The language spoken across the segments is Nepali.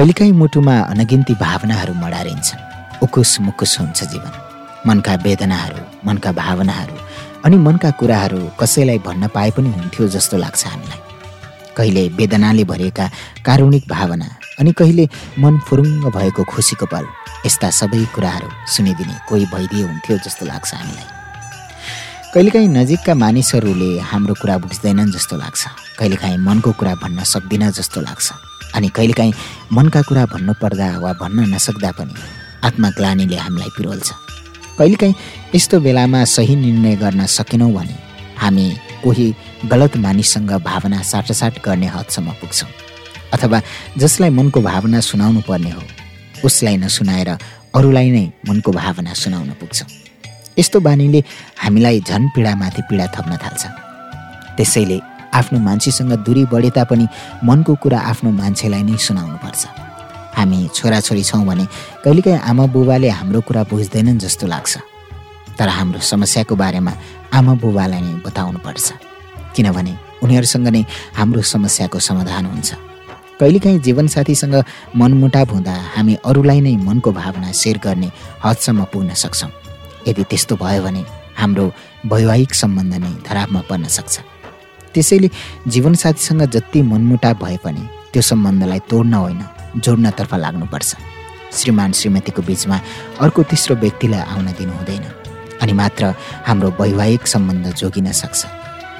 कहिलेकाहीँ मुटुमा अनगिन्ती भावनाहरू मडारिन्छन्। उकुस मुकुस हुन्छ जीवन। मनका वेदनाहरू मनका भावनाहरू अनि मनका कुराहरू कसैलाई भन्न पाए पनि हुन्थ्यो जस्तो लाग्छ हामीलाई। कहिले वेदनाले भरिएका कारुणिक भावना अनि कहिले मन फुरुङ्ग भएको खुसीको पल यस्ता सबै कुराहरू सुनिदिने कोही भइदिए हुन्थ्यो जस्तो लाग्छ हामीलाई। कहिलेकाहीँ नजिकका मानिसहरूले हाम्रो कुरा बुझ्दैनन् जस्तो लाग्छ। कहिलेकाहीँ मनको कुरा भन्न सक्दिनँ जस्तो लाग्छ। अनि कहिलेकाहीँ मनका कुरा भन्नुपर्दा वा भन्न नसक्दा पनि आत्मग्लानीले हामीलाई पिरोल्छ। कहिलेकाहीँ यस्तो बेलामा सही निर्णय गर्न सकेनौँ भने हामी कोही गलत मानिससँग भावना साटासाट गर्ने हदसम्म पुग्छौँ। अथवा जसलाई मनको भावना सुनाउनु पर्ने हो उसलाई नसुनाएर अरूलाई नै मनको भावना सुनाउन पुग्छौँ। यस्तो बानीले हामीलाई झन् पीडामाथि पीडा थप्न थाल्छ। त्यसैले आफ्नो मान्छेसँग दूरी बढे तापनि मनको कुरा आफ्नो मान्छेलाई नै सुनाउनुपर्छ। हामी छोराछोरी छौँ भने कहिलेकाहीँ आमा बुबाले हाम्रो कुरा बुझ्दैनन् जस्तो लाग्छ। तर हाम्रो समस्याको बारेमा आमा बुबालाई नै बताउनुपर्छ। किनभने उनीहरूसँग नै हाम्रो समस्याको समाधान हुन्छ। कहिलेकाहीँ जीवनसाथीसँग मनमुटाव हुँदा हामी अरूलाई नै मनको भावना सेयर गर्ने हदसम्म पुग्न सक्छौँ। यदि त्यस्तो भयो भने हाम्रो वैवाहिक सम्बन्ध नै धरापमा पर्न सक्छ। त्यसैले जीवनसाथीसँग जति मनमुटाव भए पनि त्यो सम्बन्धलाई तोड्न होइन जोड्नतर्फ लाग्नुपर्छ। श्रीमान श्रीमतीको बिचमा अर्को तेस्रो व्यक्तिलाई आउन दिनु हुँदैन अनि मात्र हाम्रो वैवाहिक सम्बन्ध जोगिन सक्छ।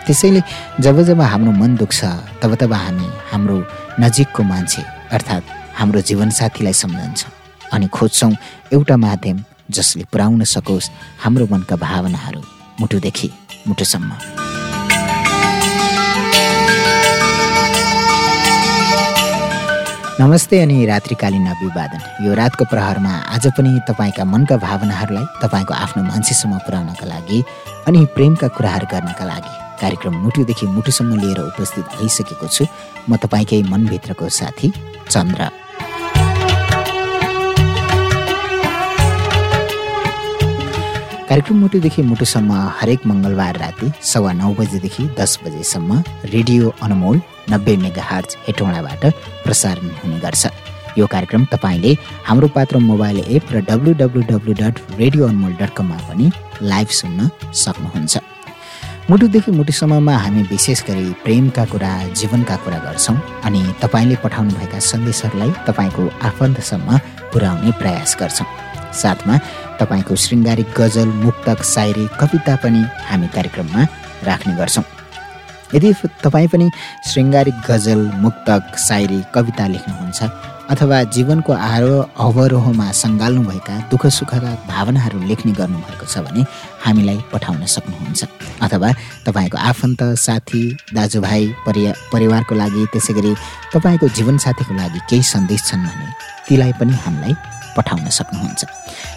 त्यसैले जब जब हाम्रो मन दुख्छ तब तब हामी हाम्रो नजिकको मान्छे अर्थात् हाम्रो जीवनसाथीलाई सम्झन्छौँ अनि खोज्छौँ एउटा माध्यम जसले पुर्याउन सकोस् हाम्रो मनका भावनाहरू मुटुदेखि मुटुसम्म। नमस्ते अनि रात्रिकालीन अभिवादन। यो रातको प्रहरमा आज पनि तपाईँका मनका भावनाहरूलाई तपाईँको आफ्नो मान्छेसम्म पुर्याउनका लागि अनि प्रेमका कुराहरू गर्नका लागि कार्यक्रम मुटुदेखि मुटुसम्म लिएर उपस्थित भइसकेको छु। म तपाईँकै मनभित्रको साथी चन्द्र। कार्यक्रम मुटुदेखि मुटुसम्म हरेक मङ्गलबार राति सवा नौ बजेदेखि दस बजेसम्म रेडियो अनमोल नब्बे मेगा हार्च हेटौँडाबाट प्रसारण हुने गर्छ। यो कार्यक्रम तपाईँले हाम्रो पात्र मोबाइल एप र W W W dot radio Anmol dot कममा पनि लाइभ सुन्न सक्नुहुन्छ। मुटुदेखि मुटुसम्ममा हामी विशेष गरी प्रेमका कुरा जीवनका कुरा गर्छौँ अनि तपाईँले पठाउनुभएका सन्देशहरूलाई तपाईँको आफन्तसम्म पुर्याउने प्रयास गर्छौँ। साथमा तपाईँको शृङ्गारिक गजल मुक्तक सायरी कविता पनि हामी कार्यक्रममा राख्ने गर्छौँ। यदि तपाईँ पनि शृङ्गारिक गजल मुक्तक सायरी कविता लेख्नुहुन्छ अथवा जीवनको आरो अवरोहमा सङ्घाल्नुभएका दुःख सुखका भावनाहरू लेख्ने गर्नुभएको छ भने हामीलाई पठाउन सक्नुहुन्छ। अथवा तपाईँको आफन्त साथी दाजुभाइ परिया परिवारको लागि त्यसै गरी तपाईँको जीवनसाथीको लागि केही सन्देश छन् भने तीलाई पनि हामीलाई पठाउन सक्नुहुन्छ।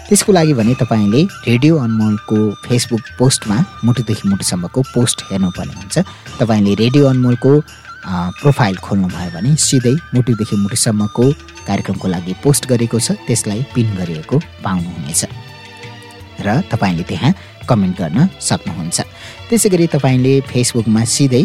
त्यसको लागि भने तपाईँले रेडियो अनमोलको फेसबुक पोस्टमा मुटुदेखि मुटुसम्मको पोस्ट हेर्नुपर्ने हुन्छ। तपाईँले रेडियो अनमोलको प्रोफाइल खोल्नुभयो भने सिधै मुटुदेखि मुटुसम्मको कार्यक्रमको लागि पोस्ट गरेको छ त्यसलाई पिन गरिएको पाउनुहुनेछ। र तपाईँले त्यहाँ कमेन्ट गर्न सक्नुहुन्छ। त्यसै गरी तपाईँले फेसबुकमा सिधै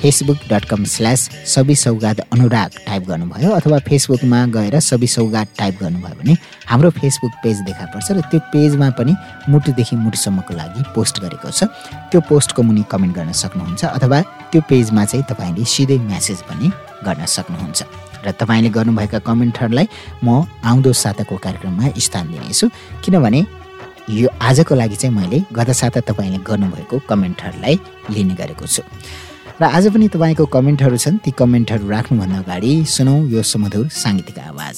फेसबुक डट कम स्ल्यास सबि सौगात अनुराग टाइप गर्नुभयो अथवा फेसबुकमा गएर सबि सौगात टाइप गर्नुभयो भने हाम्रो फेसबुक पेज देखा पर्छ र त्यो पेजमा पनि मुटुदेखि मुटुसम्मको लागि पोस्ट गरेको छ। त्यो पोस्टको मुनि कमेन्ट गर्न सक्नुहुन्छ अथवा त्यो पेजमा चाहिँ तपाईँले सिधै म्यासेज पनि गर्न सक्नुहुन्छ। र तपाईँले गर्नुभएका कमेन्टहरूलाई म आउँदो साताको कार्यक्रममा स्थान दिनेछु किनभने यो आजको लागि चाहिँ मैले गत साता तपाईँले गर्नुभएको कमेन्टहरूलाई लिने गरेको छु। र आज पनि तपाईँको कमेन्टहरू छन् ती कमेन्टहरू राख्नुभन्दा अगाडि सुनौ यो सुमधुर साङ्गीतिक आवाज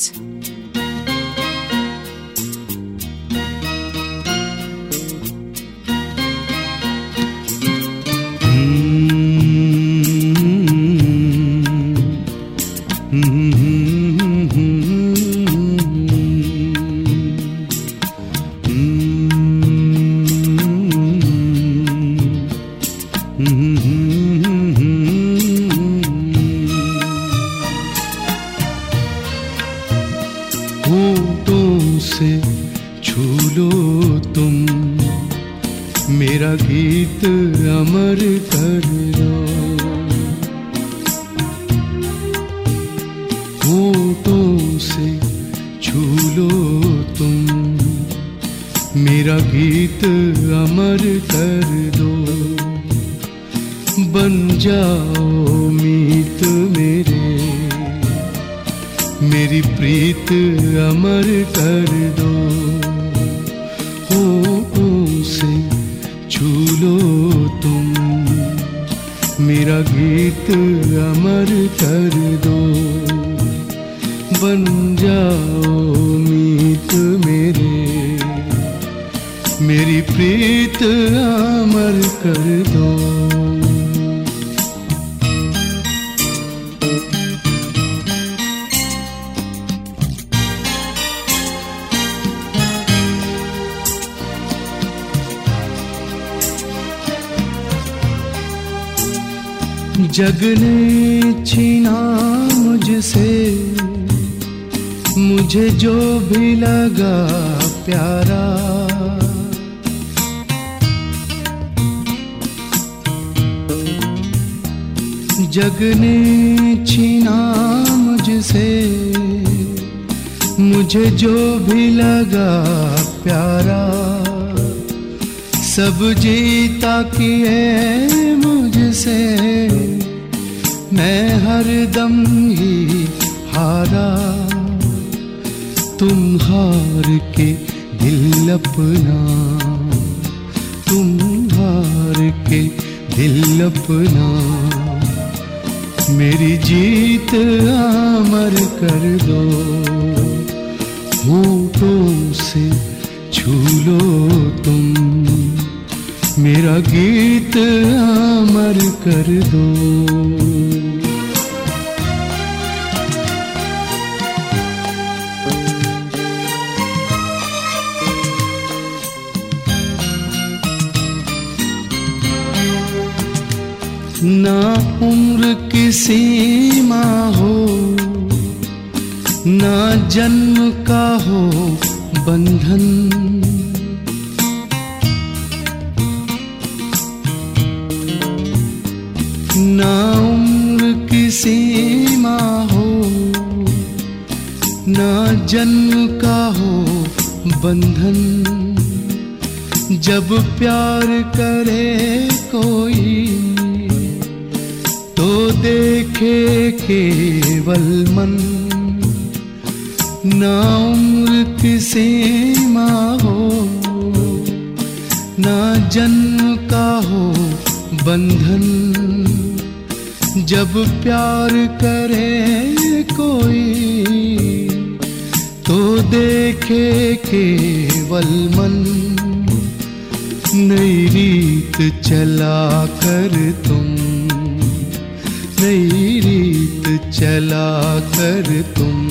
जग ने छीना मुझसे। मुझे जो भी लगा प्यारा। जग ने छीना मुझसे। मुझे जो भी लगा प्यारा। सब जीता किए मुझसे। मैं हर दम ही हारा। तुम हार के दिल अपना। तुम हार के दिल अपना। मेरी जीत अमर कर दो। होठों से छू लो तुम। मेरा गीत अमर कर दो। ना उम्र की सीमा हो, ना जन्म का हो बंधन। ना उम्र की सीमा हो, ना जन्म का हो बंधन। जब प्यार करे कोई तो देखे केवल मन, ना उम्र की सीमा हो, ना जन्म का हो बंधन। जब प्यार करे कोई तो देखे केवल मन, नई रीत चला कर तुम। नई रीत चला कर तुम।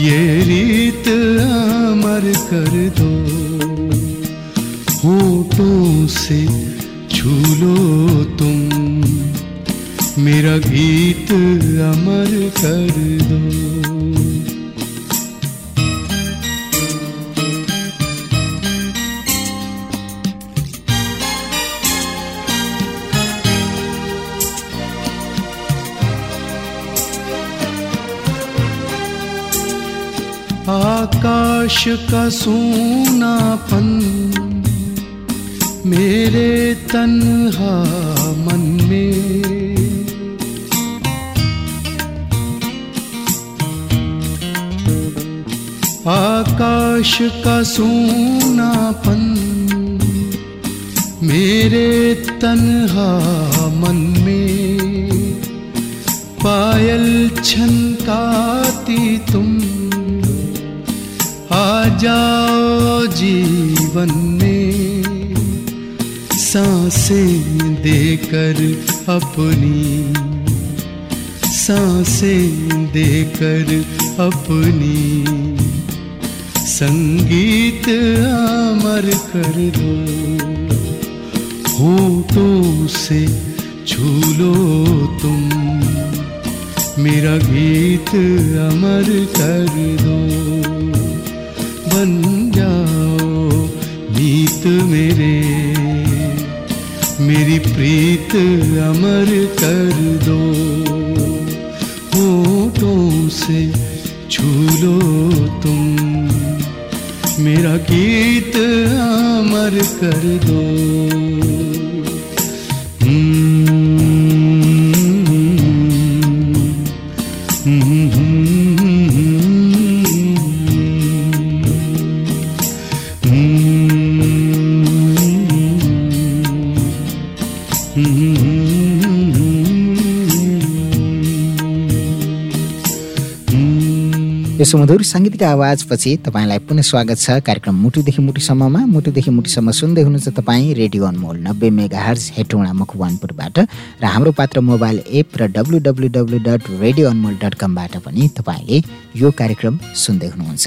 ये रीत अमर कर दो। होठों से छू लो तुम। मेरा गीत अमर कर दो। आकाश का सूनापन, मेरे तन्हा मन में। आकाश का सूनापन, मेरे तन्हा मन में। पायल छनकाती तुम आ जाओ जीवन में, साँसें देकर अपनी, साँसें देकर अपनी। संगीत अमर कर दो, होठों से छू लो तुम। मेरा गीत अमर कर दो। बन जाओ गीत मेरे। मेरी प्रीत अमर कर दो। होठों से छू लो तुम। मेरा गीत अमर कर दो। सुमधुर साङ्गीतिक आवाजपछि तपाईँलाई पुनः स्वागत छ। कार्यक्रम मुटुदेखि मुटुसम्ममा। मुटुदेखि मुटुसम्म सुन्दै हुनुहुन्छ तपाईँ रेडियो अनमोल नब्बे मेगा हर्ज हेटौँडा मकवानपुरबाट र हाम्रो पात्र मोबाइल एप र W W W dot radio Anmol dot कमबाट पनि तपाईँले यो कार्यक्रम सुन्दै हुनुहुन्छ।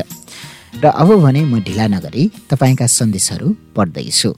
र अब भने म ढिला नगरी तपाईँका सन्देशहरू पढ्दैछु।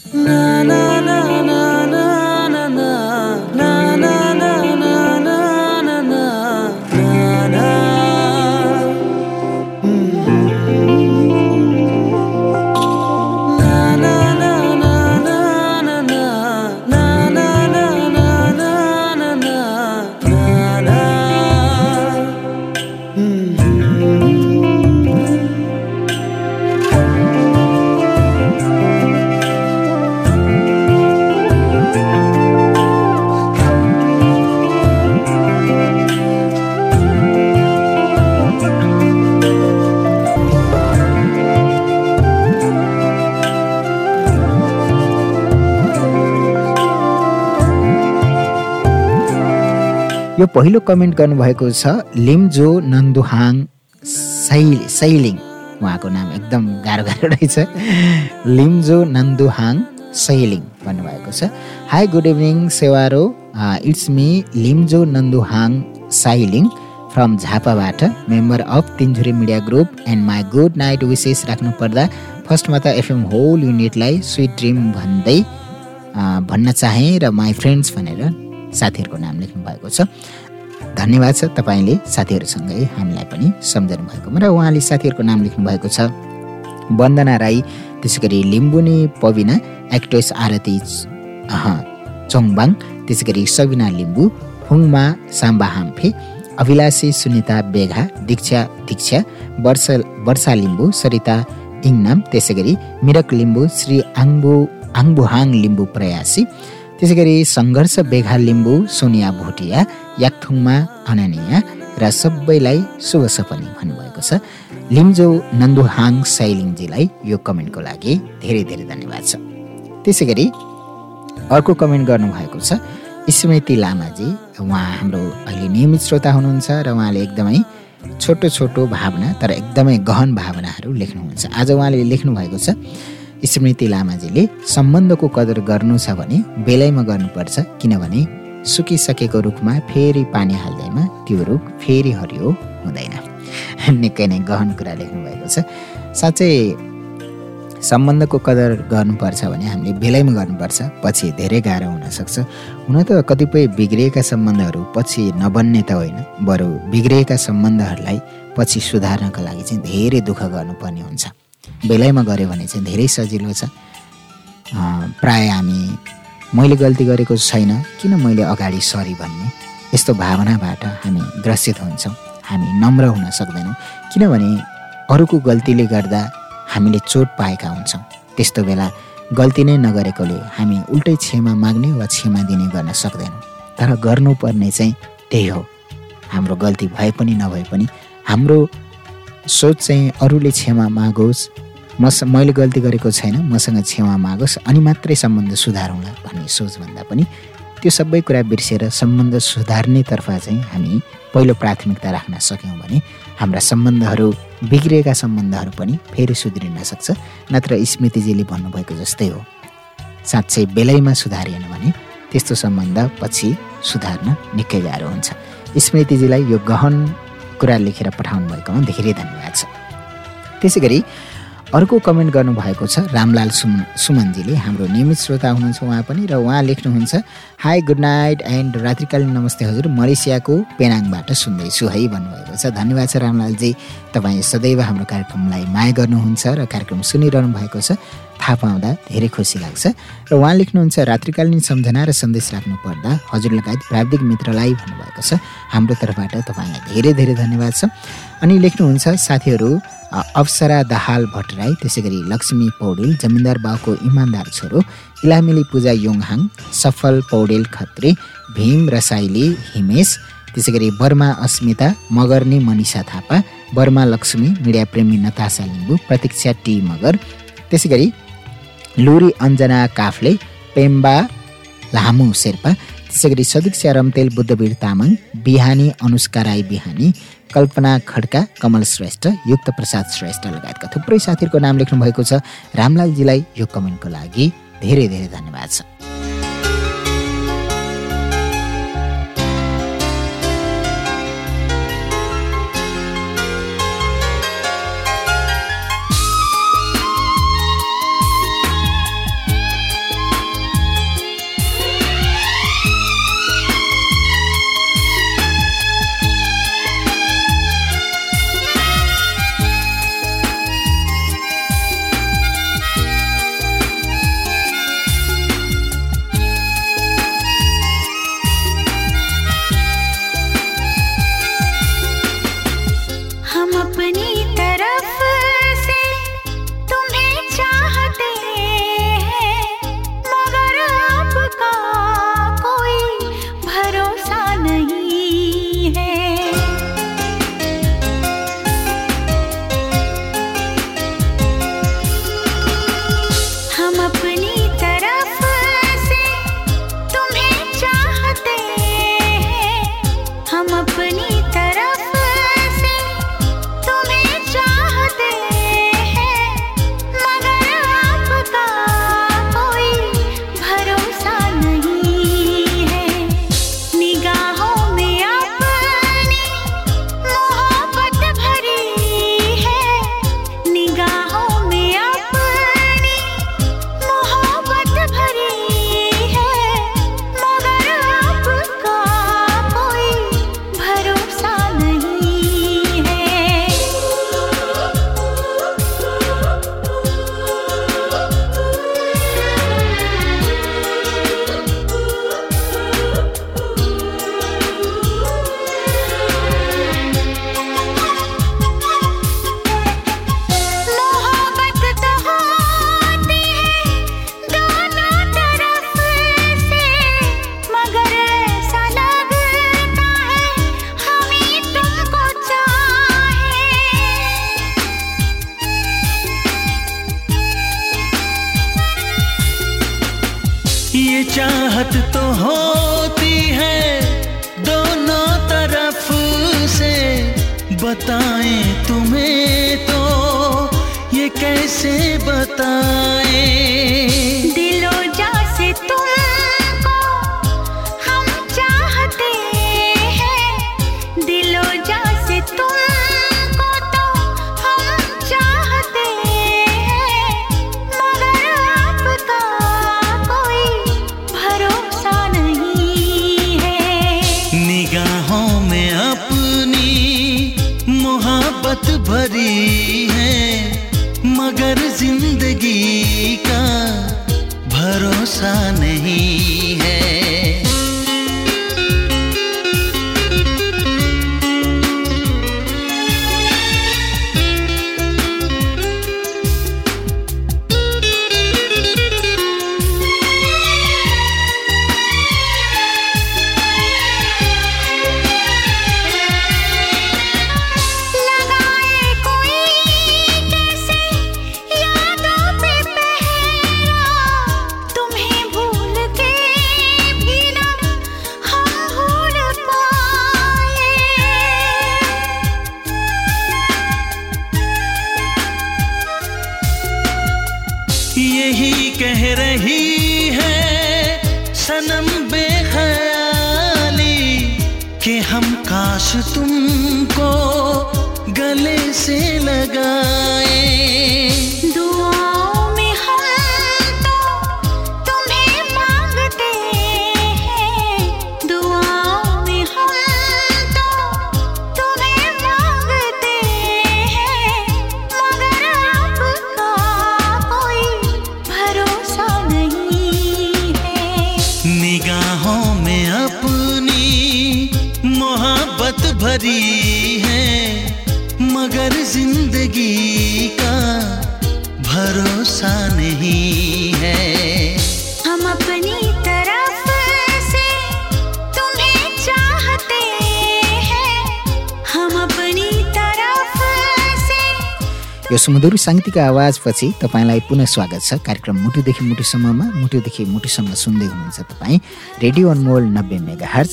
पहिलो कमेन्ट गर्नुभएको छ लिम्जो नन्दुहाङ सै सैलिङ। उहाँको नाम एकदम गाह्रो गाह्रो रहेछ। लिम्जो नन्दुहाङ सैलिङ भन्नुभएको छ। Hi good evening सेवारो। It's me Limjo Nanduhang Sailing from झापाबाट member of Tinjhuri media group and my good night wishes राख्नुपर्दा फर्स्टमा त एफएम होल युनिटलाई स्विट ड्रिम भन्दै भन्न चाहेँ र माई फ्रेन्ड्स भनेर साथीहरूको नाम लेख्नु भएको छ। धन्यवाद छ तपाईँले साथीहरूसँगै हामीलाई पनि सम्झनु भएकोमा र उहाँले साथीहरूको नाम लेख्नु भएको छ वन्दना राई त्यसै गरी लिम्बुनी पविना एक्ट्रेस आरती चोङबाङ त्यसै गरी सबिना लिम्बू फुङमा साम्बा हाम्फे अभिलाषी सुनिता बेघा दीक्षा दीक्षा वर्ष वर्षा लिम्बू सरिता इङनाम त्यसै गरी मिरक लिम्बू श्री आङ्बु आङ्बुहाङ लिम्बू प्रयासी त्यसै गरी सङ्घर्ष बेघा लिम्बू सोनिया भोटिया याकथुङमा अननिया र सबैलाई शुभ सपनी भन्नुभएको छ। लिम्जो नन्दुहाङ साइलिङजीलाई यो कमेन्टको लागि धेरै धेरै धन्यवाद छ। त्यसै गरी अर्को कमेन्ट गर्नुभएको छ स्मृति लामाजी उहाँ हाम्रो अहिले नियमित श्रोता हुनुहुन्छ र उहाँले एकदमै छोटो छोटो भावना तर एकदमै गहन भावनाहरू लेख्नुहुन्छ। आज उहाँले लेख्नु भएको छ स्मृति लामाजीले सम्बन्धको कदर गर्नु छ भने बेलैमा गर्नुपर्छ किनभने सुकिसकेको रुखमा फेरि पानी हाल्दैमा त्यो रुख फेरि हरियो हुँदैन। निकै नै गहन कुरा लेख्नु भएको छ। साँच्चै सम्बन्धको कदर गर्नुपर्छ भने हामीले बेलैमा गर्नुपर्छ पछि धेरै गाह्रो हुनसक्छ। हुन त कतिपय बिग्रिएका सम्बन्धहरू पछि नबन्ने त होइन बरु बिग्रिएका सम्बन्धहरूलाई पछि सुधार्नका लागि चाहिँ धेरै दुःख गर्नुपर्ने हुन्छ। बेलैमा गऱ्यो भने चाहिँ धेरै सजिलो छ। प्राय हामी मैले गल्ती गरेको छैन किन मैले अगाडि सरी भन्ने? यस्तो भावनाबाट हामी ग्रसित हुन्छौँ। हामी नम्र हुन सक्दैनौँ। किनभने अरूको गल्तीले गर्दा हामीले चोट पाएका हुन्छौँ। त्यस्तो बेला गल्ती नै नगरेकोले हामी उल्टै क्षमा माग्ने वा क्षमा दिने गर्न सक्दैनौँ। तर गर्नुपर्ने चाहिँ त्यही हो। हाम्रो गल्ती भए पनि नभए पनि हाम्रो सोच चाहिँ अरूले क्षमा मागोस् मस मैले गल्ती गरेको छैन मसँग क्षमा मागोस् अनि मात्रै सम्बन्ध सुधारौँला भन्ने सोचभन्दा पनि त्यो सबै कुरा बिर्सेर सम्बन्ध सुधार्नेतर्फ चाहिँ हामी पहिलो प्राथमिकता राख्न सक्यौँ भने हाम्रा सम्बन्धहरू बिग्रिएका सम्बन्धहरू पनि फेरि सुध्रिन सक्छ नत्र स्मृतिजीले भन्नुभएको जस्तै हो। साँच्चै बेलैमा सुधारिएन भने त्यस्तो सम्बन्ध पछि सुधार्न निकै गाह्रो हुन्छ। स्मृतिजीलाई यो गहन कुरा लेखेर पठाउनु भएकोमा धेरै धन्यवाद छ। त्यसै गरी अर्को कमेन्ट गर्नुभएको छ रामलाल सुमन सुमनजीले हाम्रो नियमित श्रोता हुनुहुन्छ उहाँ पनि र उहाँ लेख्नुहुन्छ हाई गुड नाइट एन्ड रात्रिकालीन नमस्ते हजुर मलेसियाको पेनाङबाट सुन्दैछु है भन्नुभएको छ। धन्यवाद छ रामलालजी तपाईँ सदैव हाम्रो कार्यक्रमलाई माया गर्नुहुन्छ र कार्यक्रम सुनिरहनु भएको छ। थाहा पाउँदा धेरै खुसी लाग्छ। र उहाँ लेख्नुहुन्छ रात्रिकालीन सम्झना र सन्देश राख्नु पर्दा हजुर लगायत प्राविधिक मित्रलाई भन्नुभएको छ। हाम्रो तर्फबाट तपाईँलाई धेरै धेरै धन्यवाद छ। अनि लेख्नुहुन्छ साथीहरू अप्सरा दाहाल भट्टराई त्यसै गरी लक्ष्मी पौडेल जमिनदार बाउको इमान्दार छोरो इलामिली पूजा योङहाङ सफल पौडेल खत्री भीम रसाइली हिमेश त्यसै गरी बर्मा अस्मिता मगर्ने मनिषा थापा बर्मा लक्ष्मी मिडिया प्रेमी नतासा लिम्बू प्रतीक्षा टी मगर त्यसै गरी लुरी अञ्जना काफले पेम्बा लामु शेर्पा त्यसै गरी सदीक्षा रम्तेल बुद्धवीर तामाङ बिहानी अनुष्का राई बिहानी कल्पना खड्का कमल श्रेष्ठ युक्त प्रसाद श्रेष्ठ लगायतका थुप्रै साथीहरूको नाम लेख्नु भएको छ। रामलालजीलाई यो कमेन्टको लागि धेरै धेरै धन्यवाद छ। बताएँ तुम्हें तो ये कैसे बताएँ? ज़िंदगी का भरोसा नहीं। यो सुमधुर साङ्गीतिक आवाजपछि तपाईँलाई पुनः स्वागत छ। कार्यक्रम मुटुदेखि मुटुसम्ममा मुटुदेखि मुटुसम्म सुन्दै हुनुहुन्छ तपाईँ रेडियो अनमोल नब्बे मेगा हर्ज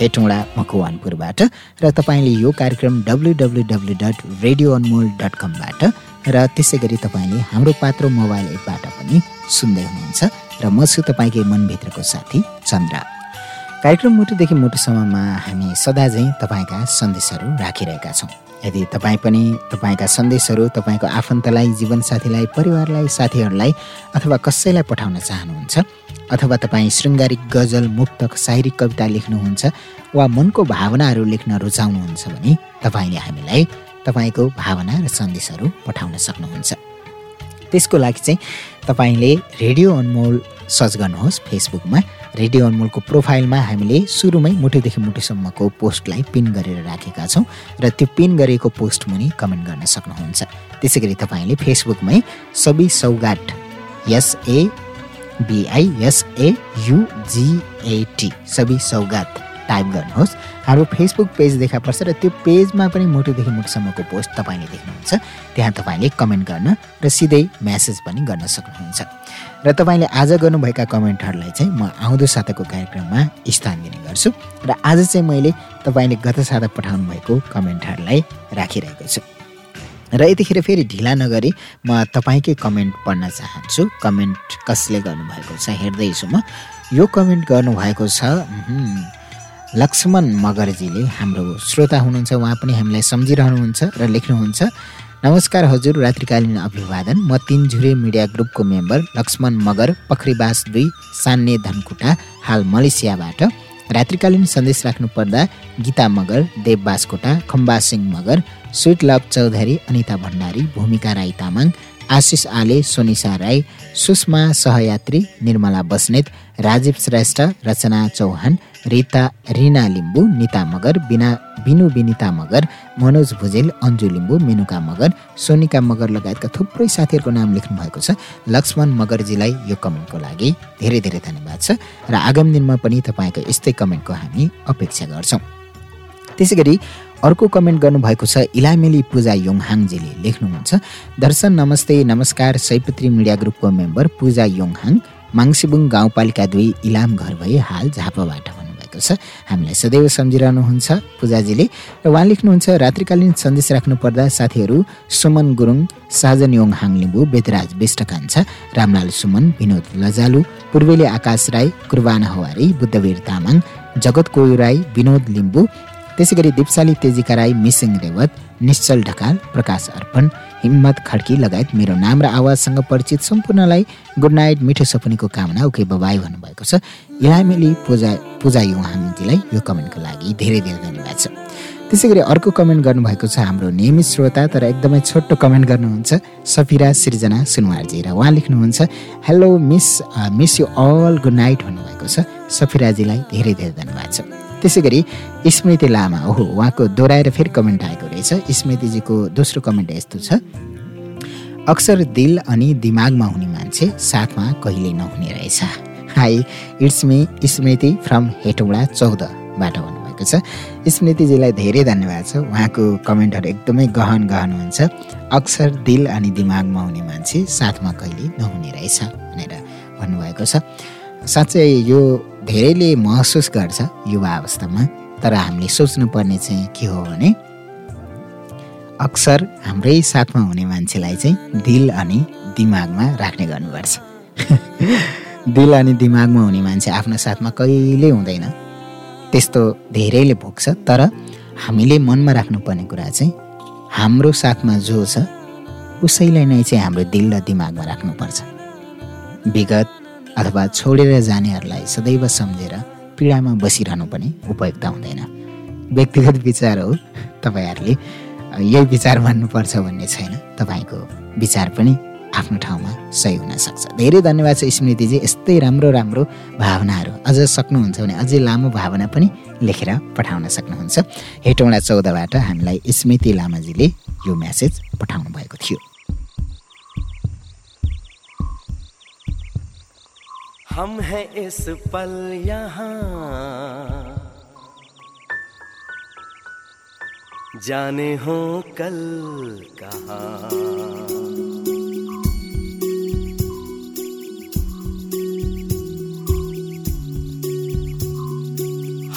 हेटौँडा मकवानपुरबाट र तपाईँले यो कार्यक्रम W W W dot radio Anmol dot कमबाट र त्यसै गरी तपाईँले हाम्रो पात्रो मोबाइल एपबाट पनि सुन्दै हुनुहुन्छ र म छु तपाईँकै मनभित्रको साथी चन्द्र। कार्यक्रम मुटुदेखि मुटुसम्ममा हामी सदा चाहिँ तपाईँका सन्देशहरू राखिरहेका छौँ। यदि तपाईँ पनि तपाईँका सन्देशहरू तपाईँको आफन्तलाई जीवनसाथीलाई परिवारलाई साथीहरूलाई अथवा कसैलाई पठाउन चाहनुहुन्छ अथवा तपाईँ शृङ्गारिक गजल मुक्तक साहिरिक कविता लेख्नुहुन्छ वा मनको भावनाहरू लेख्न रुचाउनुहुन्छ भने तपाईँले हामीलाई तपाईँको भावना र सन्देशहरू पठाउन सक्नुहुन्छ। त्यसको लागि चाहिँ तपाईँले रेडियो अनमोल सर्च गर्नुहोस् फेसबुकमा। रेडियो अनमोलको प्रोफाइलमा हामीले सुरुमै मुटुदेखि मुटुसम्मको पोस्टलाई पिन गरेर राखेका छौँ र त्यो पिन गरेको पोस्ट मुनि कमेन्ट गर्न सक्नुहुन्छ। त्यसै गरी तपाईँले फेसबुकमै सबै सौगाट एसए बिआइएसए युजिएटी सबै सौगात टाइप गर्नुहोस्। हाम्रो फेसबुक पेज देखा पर्छ र त्यो पेजमा पनि मुटुदेखि मुटुसम्मको पोस्ट तपाईँले देख्नुहुन्छ। त्यहाँ तपाईँले कमेन्ट गर्न र सिधै म्यासेज पनि गर्न सक्नुहुन्छ। र तपाईँले आज गर्नुभएका कमेन्टहरूलाई चाहिँ म आउँदो साताको कार्यक्रममा स्थान दिने गर्छु। र आज चाहिँ मैले तपाईँले गत साता पठाउनु भएको कमेन्टहरूलाई राखिरहेको छु। र यतिखेर फेरि ढिला नगरी म तपाईँकै कमेन्ट पढ्न चाहन्छु। कमेन्ट कसले गर्नुभएको छ हेर्दैछु म। यो कमेन्ट गर्नुभएको छ लक्ष्मण मगरजीले हाम्रो श्रोता हुनुहुन्छ उहाँ पनि हामीलाई सम्झिरहनुहुन्छ र लेख्नुहुन्छ। नमस्कार हजुर रात्रिकालीन अभिवादन। म तिनझुरे मिडिया ग्रुपको मेम्बर लक्ष्मण मगर पखरीबास दुई सान्ने धनकुटा हाल मलेसियाबाट। रात्रिकालीन सन्देश राख्नुपर्दा गीता मगर देव बासकोटा खम्बा सिंह मगर स्विट लभ चौधरी अनिता भण्डारी भूमिका राई तामाङ आशिष आले सोनिसा राई सुषमा सहयात्री निर्मला बस्नेत राजीव श्रेष्ठ रचना चौहान रिता रिना लिम्बू निता मगर बिना बिनु बिनिता मगर मनोज भुजेल अन्जु लिम्बू मेनुका मगर सोनिका मगर लगायतका थुप्रै साथीहरूको नाम लेख्नु भएको छ। लक्ष्मण मगरजीलाई यो कमेन्टको लागि धेरै धेरै धन्यवाद छ र आगामी दिनमा पनि तपाईँको यस्तै कमेन्टको हामी अपेक्षा गर्छौँ। त्यसै गरी अर्को कमेन्ट गर्नुभएको छ इलामेली पूजा योङहाङजीले लेख्नुहुन्छ दर्शन नमस्ते नमस्कार सयपत्री मिडिया ग्रुपको मेम्बर पूजा योङहाङ माङसिबुङ गाउँपालिका दुई इलाम घर भई हाल झापाबाट भन्नुभएको छ। हामीलाई सदैव सम्झिरहनुहुन्छ पूजाजीले। र उहाँ लेख्नुहुन्छ रात्रिकालीन सन्देश राख्नु पर्दा साथीहरू सुमन गुरुङ साजन योङ हाङ लिम्बू बेदराज विष्ट कान्छा रामलाल सुमन विनोद लजालु पूर्वेली आकाश राई कुर्बाना हवारी बुद्धवीर तामाङ जगत कोयु राई विनोद लिम्बू त्यसै गरी दिपशाली तेजिका राई मिसिङ रेवत निश्चल ढकाल प्रकाश अर्पण हिम्मत खड्की लगायत मेरो नाम र आवाजसँग परिचित सम्पूर्णलाई गुड नाइट मिठो सपनीको कामना। ओके बबाई भन्नुभएको छ। इलामेली पूजा पूजा युहाङजीलाई यो कमेन्टको लागि धेरै धेरै धन्यवाद छ। त्यसै गरी अर्को कमेन्ट गर्नुभएको छ हाम्रो नियमित श्रोता तर एकदमै छोटो कमेन्ट गर्नुहुन्छ। सफिरा सृजना सुनवारजी र उहाँ लेख्नुहुन्छ hello miss miss you all good night भन्नुभएको छ। सफिराजीलाई धेरै धेरै धन्यवाद छ। त्यसै गरी स्मृति लामा ओहो उहाँको दोहोऱ्याएर फेरि कमेन्ट आएको रहेछ। स्मृतिजीको दोस्रो कमेन्ट यस्तो छ। अक्सर दिल अनि दिमागमा हुने मान्छे साथमा कहिले नहुने रहेछ। Hi it's me Smriti from Hetauda चौधबाट भन्नुभएको छ। स्मृतिजीलाई धेरै धन्यवाद छ। उहाँको कमेन्टहरू एकदमै गहन गहन हुन्छ। अक्सर दिल अनि दिमागमा हुने मान्छे साथमा कहिले नहुने रहेछ भनेर भन्नुभएको छ। साँच्चै यो धेरैले महसुस गर्छ युवा अवस्थामा तर हामीले सोच्नुपर्ने चाहिँ के हो भने अक्सर हाम्रै साथमा हुने मान्छेलाई चाहिँ दिल अनि दिमागमा राख्ने गर्नुपर्छ। दिल अनि दिमागमा हुने मान्छे आफ्नो साथमा कहिले हुँदैन। त्यस्तो धेरैले भोग्छ तर हामीले मनमा राख्नुपर्ने कुरा चाहिँ हाम्रो साथमा जो छ उसैलाई नै चाहिँ हाम्रो दिल र दिमागमा राख्नुपर्छ। विगत अथवा छोडेर जानेहरूलाई सदैव सम्झेर पीडामा बसिरहनु पनि उपयुक्त हुँदैन। व्यक्तिगत विचार हो तपाईँहरूले। यही विचार मान्नुपर्छ भन्ने छैन। तपाईँको विचार पनि आफ्नो ठाउँमा सही हुनसक्छ धेरै धन्यवाद छ स्मृतिजी यस्तै राम्रो राम्रो भावनाहरू अझ सक्नुहुन्छ भने अझै लामो भावना पनि लेखेर पठाउन सक्नुहुन्छ। हेटौँडा चौधबाट हामीलाई स्मृति लामाजीले यो म्यासेज पठाउनु भएको थियो। हम हैं इस पल यहाँ। जाने हो कल कहा।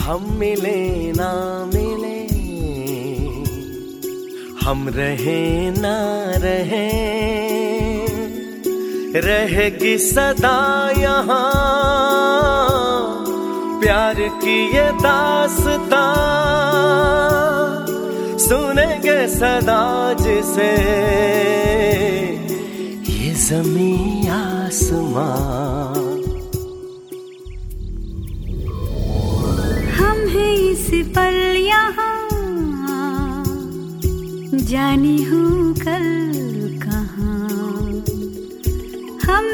हम मिले ना मिले, हम रहे ना रहे। रहेगी सदा यहाँ। प्यार की ये दासता। सुनेंगे सदा जिसे। ये जमी आसमां। हम हैं इस पल यहाँ। जाने हो कल। हम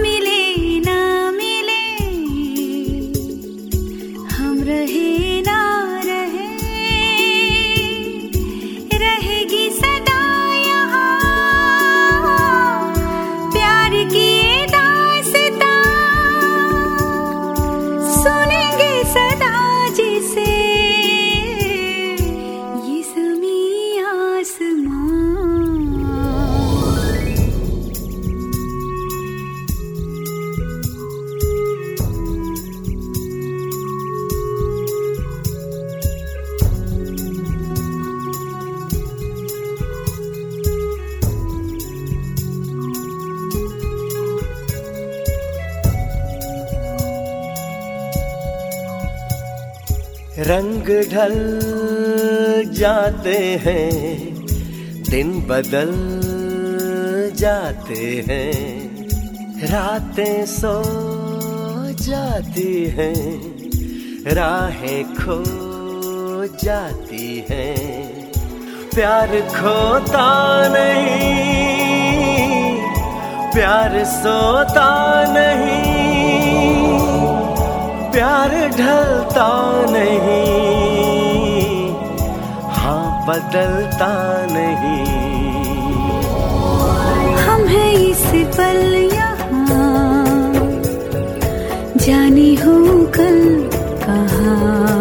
रंग ढल जाते हैं, दिन बदल जाते हैं, रातें सो जाती हैं, राहें खो जाती हैं, प्यार खोता नहीं, प्यार सोता नहीं प्यार ढलता नहीं हाँ बदलता नहीं। हम हैं इस पल यहाँ जानी हूँ कल कहाँ।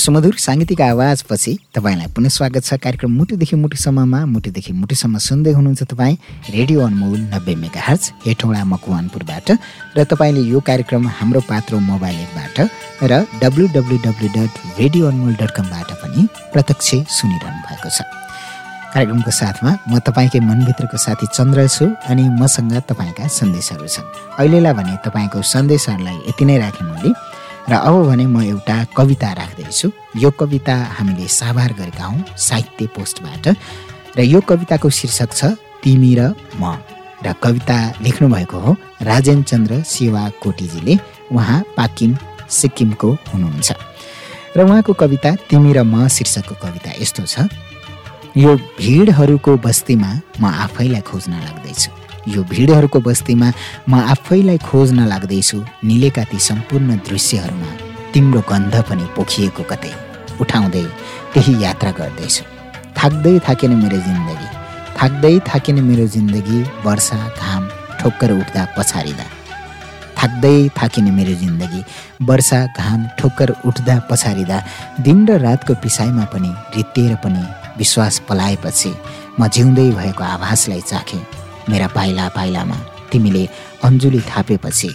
सुमधुर साङ्गीतिक आवाजपछि तपाईँलाई पुनः स्वागत छ कार्यक्रम मुटुदेखि मुटुसम्ममा। मुटुदेखि मुटुसम्म सुन्दै हुनुहुन्छ तपाईँ रेडियो अनमोल नब्बे मेगा हर्च हेटौँडा मकवानपुरबाट। र तपाईँले यो कार्यक्रम हाम्रो पात्रो मोबाइल एपबाट र W W W dot radio Anmol dot कमबाट पनि प्रत्यक्ष सुनिरहनु भएको छ। कार्यक्रमको साथमा म तपाईँकै मनभित्रको साथी चन्द्र छु अनि मसँग तपाईँका सन्देशहरू छन्। अहिलेलाई भने तपाईँको सन्देशहरूलाई यति नै राखेँ मैले। र अब भने म एउटा कविता राख्दैछु। यो कविता हामीले साभार गरेका हौँ साहित्य पोस्टबाट र यो कविताको शीर्षक छ तिमी र म र कविता लेख्नुभएको हो राजेन चन्द्र शिवा कोटीजीले उहाँ पाकिम सिक्किमको हुनुहुन्छ। र उहाँको कविता तिमी र म शीर्षकको कविता यस्तो छ यो भिडहरूको बस्तीमा म आफैलाई खोज्न लाग्दैछु। यो भिडहरूको बस्तीमा म आफैलाई खोज्न लाग्दैछु निलेका ती सम्पूर्ण दृश्यहरूमा। तिम्रो गन्ध पनि पोखिएको कतै। उठाउँदै त्यही यात्रा गर्दैछु। थाक्दै थाकेन मेरो जिन्दगी। थाक्दै थाकेन मेरो जिन्दगी वर्षा घाम ठोक्कर उठ्दा पछारिँदा। थाक्दै थाकिने मेरो जिन्दगी वर्षा घाम ठोक्कर उठ्दा पछारिँदा। दिन र रातको पिसाइमा पनि रित्तिएर पनि विश्वास पलाएपछि म जिउँदै भएको आभासलाई चाखेँ। मेरा पाइला पाइलामा। तिमीले अन्जुली थापेपछि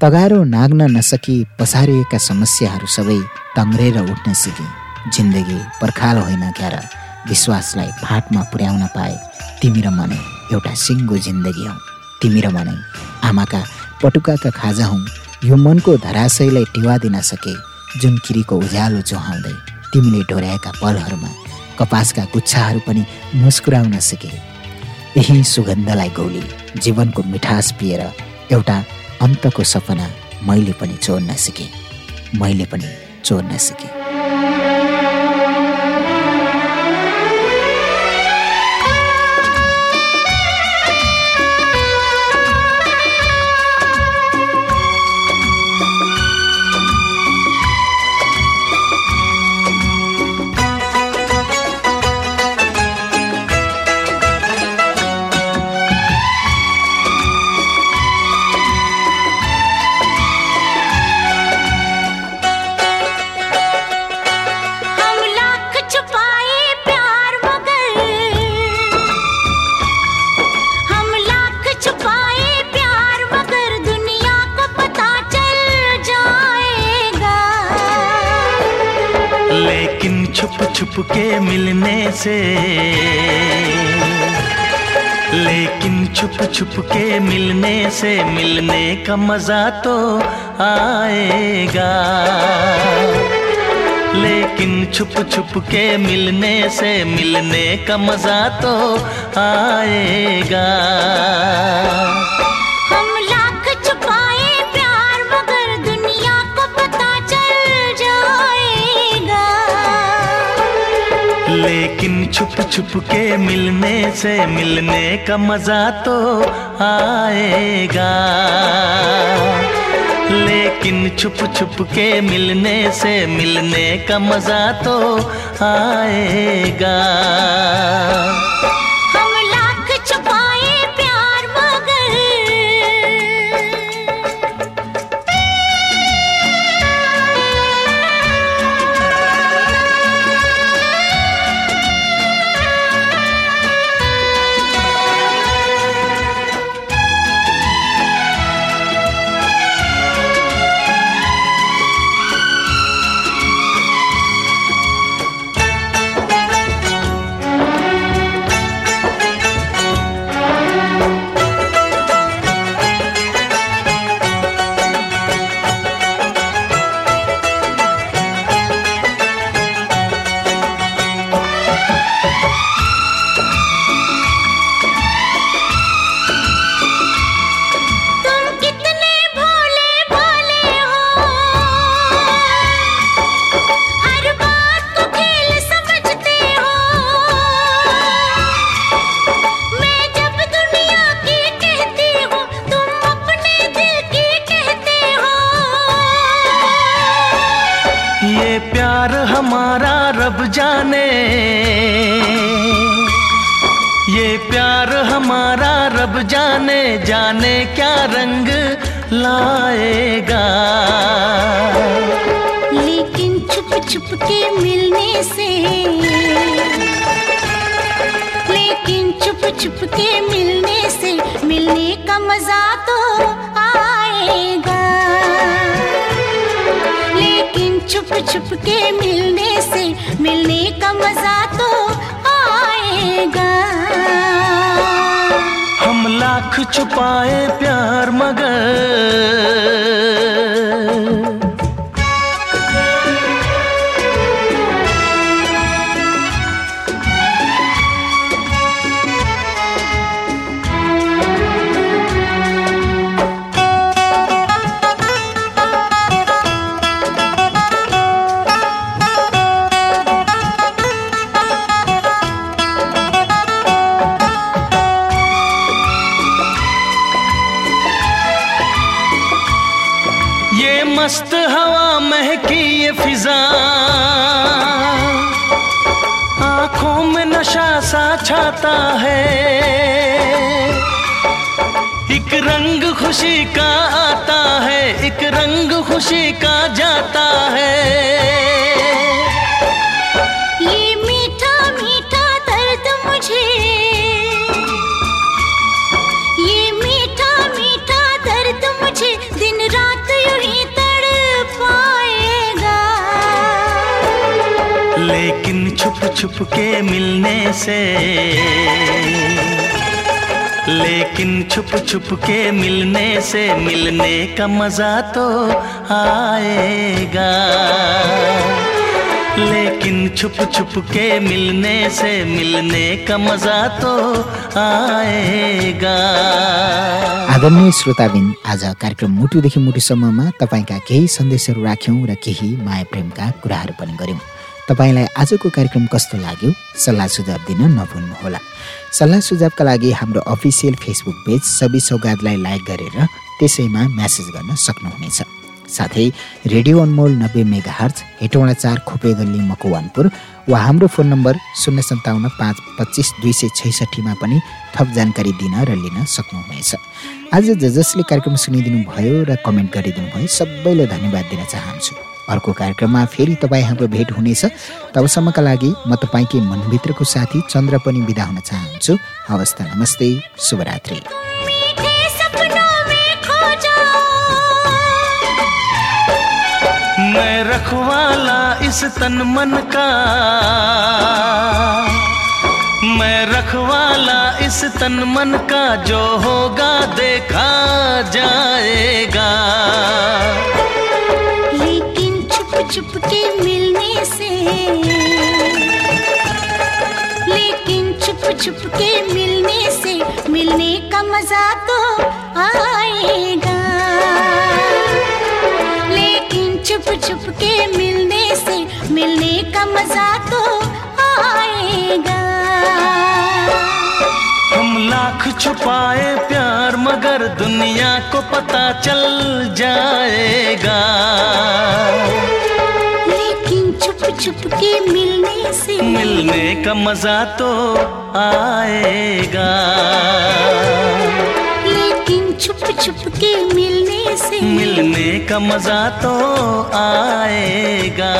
तगारो नाग्न नसकी पसारिएका समस्याहरू सबै तङ्ग्रेर उठ्न सिके। जिन्दगी पर्खाल होइन क्यार। विश्वासलाई फाटमा पुर्याउन पाए तिमी र मनै एउटा सिङ्गो जिन्दगी हौ। तिमी र मनै आमाका पटुकाका खाजा हौ। यो मनको धराशयलाई टिवा दिन सके जुन किरीको उज्यालो जोहाउँदै तिमीले डोर्याएका पलहरूमा कपासका गुच्छाहरू पनि मुस्कुराउन सके। यही सुगन्धलाई गौली जीवनको मिठास पिएर एउटा अन्तको सपना मैले पनि चोर्न सिकेँ। मैले पनि चोर्न सिकेँ। छुप छुप के मिलने से मिलने का मज़ा तो आएगा। लेकिन छुप छुप के मिलने से मिलने का मज़ा तो आएगा। छुप छुप के मिलने से मिलने का मज़ा तो आएगा। लेकिन छुप छुप के मिलने से मिलने का मज़ा तो आएगा। रब जाने जाने क्या रंग लाएगा? लेकिन छुप छुप के मिलने से, लेकिन छुप छुप के मिलने से मिलने का मज़ा तो आएगा। लेकिन छुप छुप के मिलने से मिलने का मज़ा तो आएगा। लाख छुपाए प्यार मगर। फिजा आँखों में नशा सा छाता है। एक रंग खुशी का आता है, एक रंग खुशी का जाता छुप छुप के मिलने से। लेकिन छुप छुप के मिलने से मिलने का मज़ा तो आएगा। लेकिन छुप छुप के मिलने से मिलने का मज़ा तो आएगा। आदरणीय श्रोताबिन, आज कार्यक्रम मुटुदेखि मुटुसम्ममा तपाईँका केही सन्देशहरू राख्यौँ र केही माया प्रेमका कुराहरू पनि गऱ्यौँ। तपाईँलाई आजको कार्यक्रम कस्तो लाग्यो? सल्लाह सुझाव दिन नभुल्नुहोला। सल्लाह सुझावका लागि हाम्रो अफिसियल फेसबुक पेज सबि सौगातलाई लाइक गरेर त्यसैमा म्यासेज गर्न सक्नुहुनेछ। साथै रेडियो अनमोल नब्बे मेगा हर्च हेटौँडा चार खोपे गल्ली मकवानपुर वा हाम्रो फोन नम्बर शून्य सन्ताउन्न पाँच पच्चिस दुई सय छैसठीमा पनि थप जानकारी दिन र लिन सक्नुहुनेछ। आज ज जसले कार्यक्रम सुनिदिनु भयो र कमेन्ट गरिदिनु भयो सबैलाई धन्यवाद दिन चाहन्छु। अर्को कार्यक्रममा फेरि तपाईँ हाम्रो भेट हुनेछ। तबसम्मका लागि म तपाईँकै मनभित्रको साथी चन्द्र पनि बिदा हुन चाहन्छु। हवस् त नमस्ते शुभरात्रि। मैं रखवाला इस तन मन का। मैं रखवाला इस तन मन का जो होगा देखा जाएगा। छुप मिलने से। लेकिन छुप छुप के मिलने से, मिलने का मज़ा तो आएगा। लेकिन छुप छुप के मिलने से, मिलने का मज़ा तो आएगा। हम लाख छुपाए प्यार, मगर दुनिया को पता चल जाएगा। छुप मिलने से। मिलने का मज़ा तो आएगा। लेकिन छुप छुप के मिलने से। मिलने का मज़ा तो आएगा।